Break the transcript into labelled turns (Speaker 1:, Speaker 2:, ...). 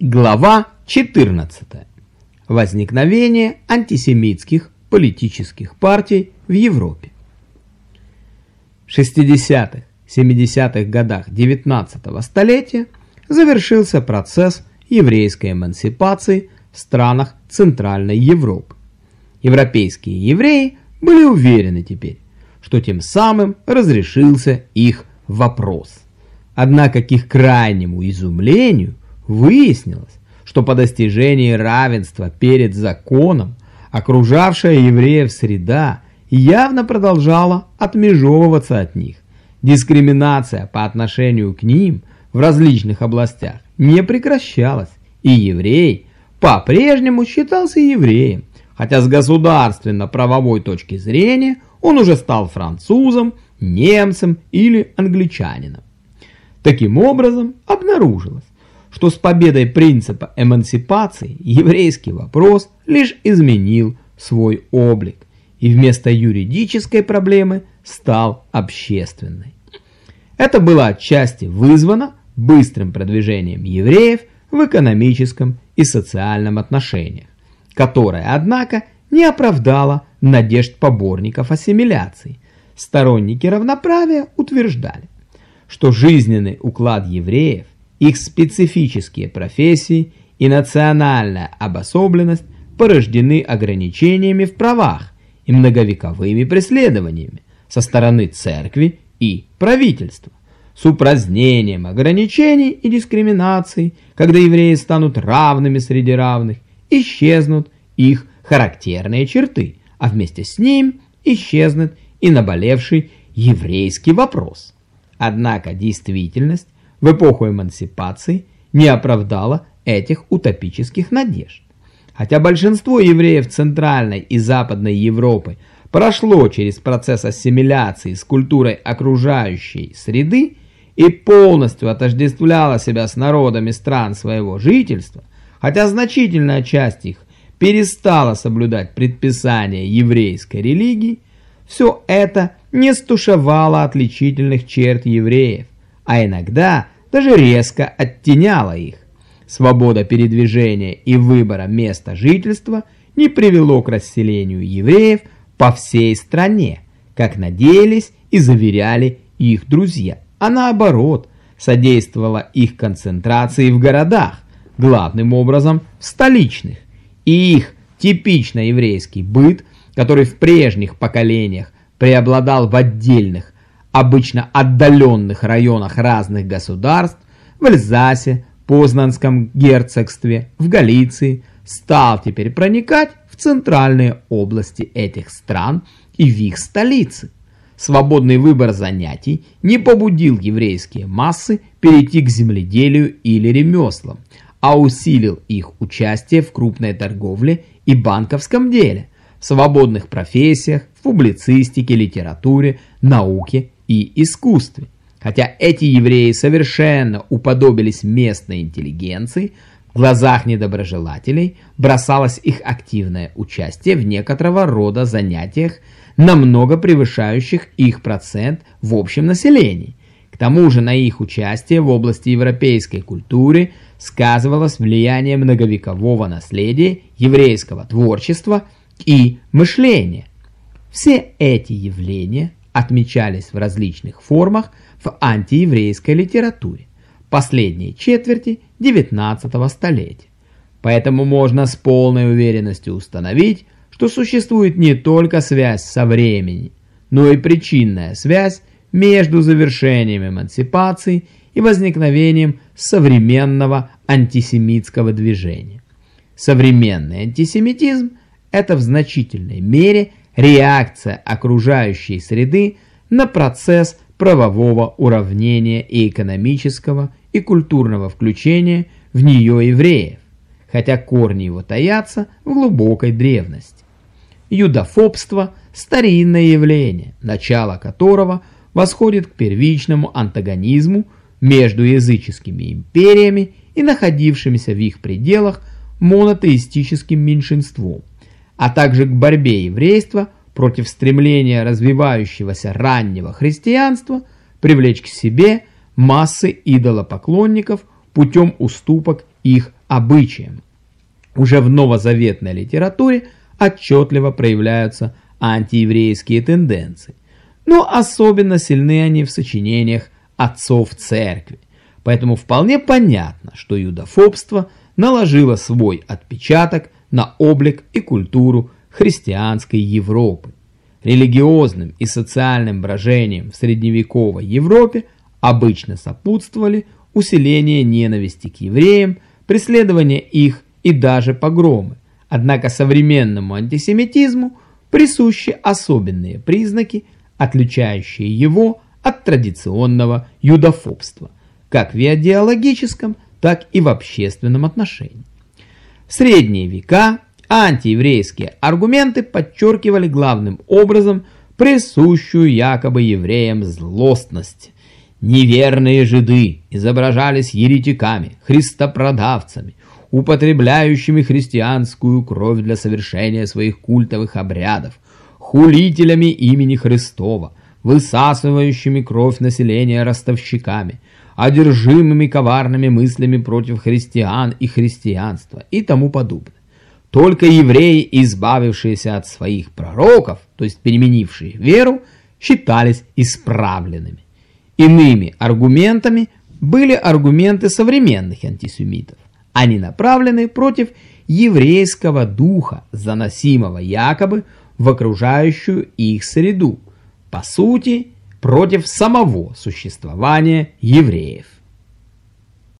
Speaker 1: Глава 14. Возникновение антисемитских политических партий в Европе. В 60-х, 70-х годах 19-го столетия завершился процесс еврейской эмансипации в странах Центральной Европы. Европейские евреи были уверены теперь, что тем самым разрешился их вопрос. Однако к их крайнему изумлению – Выяснилось, что по достижении равенства перед законом окружавшая евреев среда явно продолжала отмежевываться от них. Дискриминация по отношению к ним в различных областях не прекращалась, и еврей по-прежнему считался евреем, хотя с государственно-правовой точки зрения он уже стал французом, немцем или англичанином. Таким образом, обнаружилось, что с победой принципа эмансипации еврейский вопрос лишь изменил свой облик и вместо юридической проблемы стал общественной. Это было отчасти вызвано быстрым продвижением евреев в экономическом и социальном отношениях, которое, однако, не оправдало надежд поборников ассимиляции. Сторонники равноправия утверждали, что жизненный уклад евреев их специфические профессии и национальная обособленность порождены ограничениями в правах и многовековыми преследованиями со стороны церкви и правительства, с упразднением ограничений и дискриминаций, когда евреи станут равными среди равных, исчезнут их характерные черты, а вместе с ним исчезнет и наболевший еврейский вопрос. Однако действительность в эпоху эмансипации не оправдала этих утопических надежд. Хотя большинство евреев Центральной и Западной Европы прошло через процесс ассимиляции с культурой окружающей среды и полностью отождествляло себя с народами стран своего жительства, хотя значительная часть их перестала соблюдать предписания еврейской религии, все это не стушевало отличительных черт евреев, а иногда даже резко оттеняла их. Свобода передвижения и выбора места жительства не привело к расселению евреев по всей стране, как надеялись и заверяли их друзья, а наоборот, содействовала их концентрации в городах, главным образом в столичных, и их типично еврейский быт, который в прежних поколениях преобладал в отдельных обычно отдаленных районах разных государств, в Эльзасе, Познанском герцогстве, в Галиции, стал теперь проникать в центральные области этих стран и в их столицы. Свободный выбор занятий не побудил еврейские массы перейти к земледелию или ремеслам, а усилил их участие в крупной торговле и банковском деле, в свободных профессиях, в публицистике, литературе, науке и искусстве. Хотя эти евреи совершенно уподобились местной интеллигенции, в глазах недоброжелателей бросалось их активное участие в некоторого рода занятиях, намного превышающих их процент в общем населении. К тому же на их участие в области европейской культуры сказывалось влияние многовекового наследия еврейского творчества и мышления. Все эти явления отмечались в различных формах в антиеврейской литературе последней четверти XIX столетия. Поэтому можно с полной уверенностью установить, что существует не только связь со временем, но и причинная связь между завершением эмансипации и возникновением современного антисемитского движения. Современный антисемитизм – это в значительной мере – реакция окружающей среды на процесс правового уравнения и экономического и культурного включения в нее евреев, хотя корни его таятся в глубокой древности. Юдофобство – старинное явление, начало которого восходит к первичному антагонизму между языческими империями и находившимися в их пределах монотеистическим меньшинством – а также к борьбе еврейства против стремления развивающегося раннего христианства привлечь к себе массы идолопоклонников путем уступок их обычаям. Уже в новозаветной литературе отчетливо проявляются антиеврейские тенденции, но особенно сильны они в сочинениях отцов церкви. Поэтому вполне понятно, что юдофобство наложило свой отпечаток на облик и культуру христианской Европы. Религиозным и социальным брожением в средневековой Европе обычно сопутствовали усиление ненависти к евреям, преследование их и даже погромы. Однако современному антисемитизму присущи особенные признаки, отличающие его от традиционного юдофобства, как в идеологическом, так и в общественном отношении. Средние века антиеврейские аргументы подчеркивали главным образом присущую якобы евреям злостность. Неверные жиды изображались еретиками, христопродавцами, употребляющими христианскую кровь для совершения своих культовых обрядов, хулителями имени Христова, высасывающими кровь населения ростовщиками, одержимыми коварными мыслями против христиан и христианства и тому подобное. Только евреи, избавившиеся от своих пророков, то есть переменившие веру, считались исправленными. Иными аргументами были аргументы современных антисемитов. Они направлены против еврейского духа, заносимого якобы в окружающую их среду, по сути, против самого существования евреев.